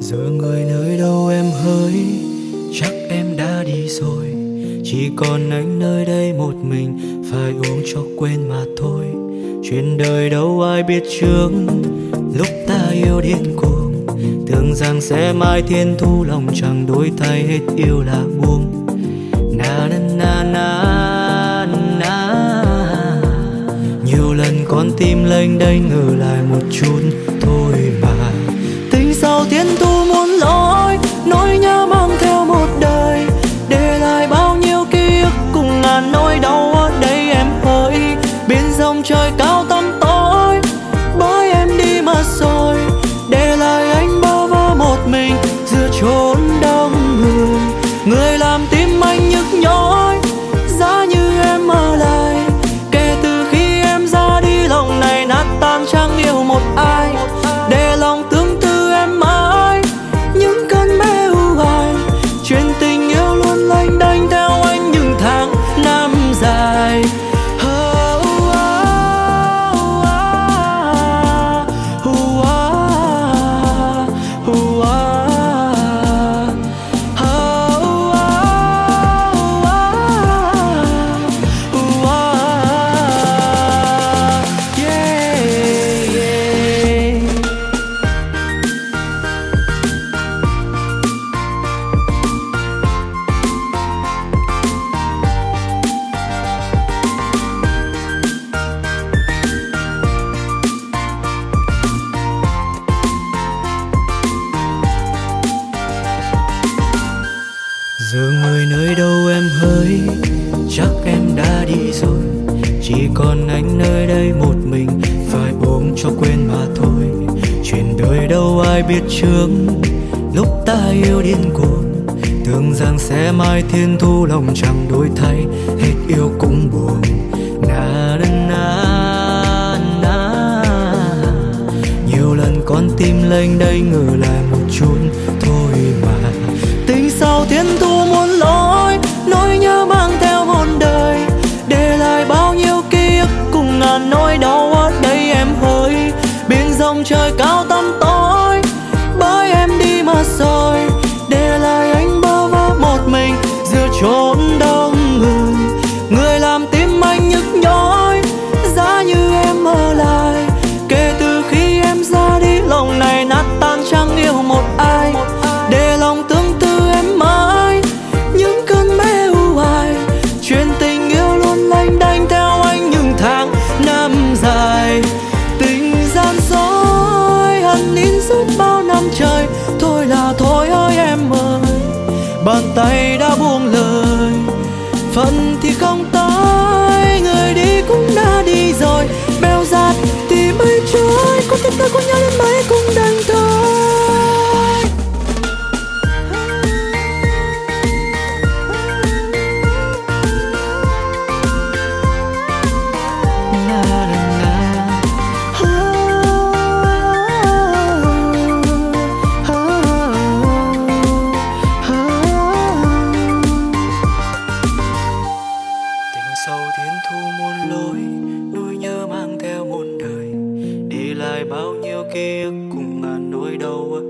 giờ người nơi đâu em hỡi? Chắc em đã đi rồi. Chỉ còn anh nơi đây một mình, phải uống cho quên mà thôi. Chuyện đời đâu ai biết trước. Lúc ta yêu điên cuồng, tưởng rằng sẽ mai thiên thu lòng chẳng đổi thay, hết yêu là buông. Na na na na na. Nhiều lần con tim lênh đênh ngừ lại một chút thôi mà. Tình sau thiên thu nơi đâu em hỡi chắc em đã đi rồi. Chỉ còn anh nơi đây một mình. Phải ôm cho quên mà thôi. Chuyện đời đâu ai biết trước. Lúc ta yêu điên cuồng, tưởng rằng sẽ mai thiên thu lòng chẳng đổi thay. Hết yêu cũng buồn. Na na na na. Nhiều lần con tim lênh đây ngờ lại. Chơi. Thôi là thôi ơi em ơi bàn tay đã buông lời. Phận bao nhiêu kia cùng ngàn nỗi đau